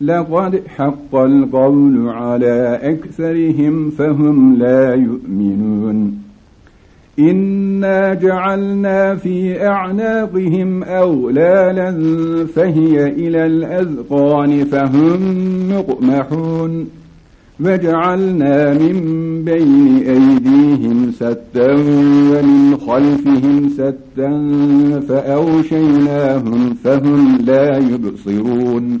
لقد حق القول على أكثرهم فهم لا يؤمنون. إنا جعلنا في أعناقهم أغلالا فهي إلى الأذقان فهم مقمحون. وجعلنا من بين أيديهم ستا ومن خلفهم ستا فأوشيناهم فهم لا يبصرون.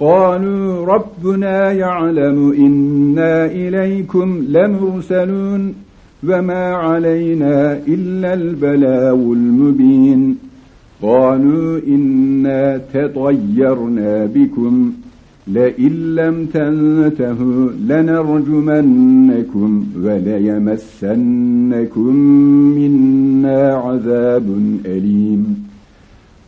قالوا ربنا يعلم إنا إليكم لمرسلون وما علينا إلا البلاغ المبين. قالوا إنا تطيرنا بكم. لئن لم تنتهوا لنرجمنكم وليمسنكم منا عذاب أليم.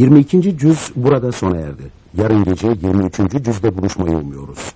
22. cüz burada sona erdi. Yarın gece 23. cüzde buluşmayı umuyoruz.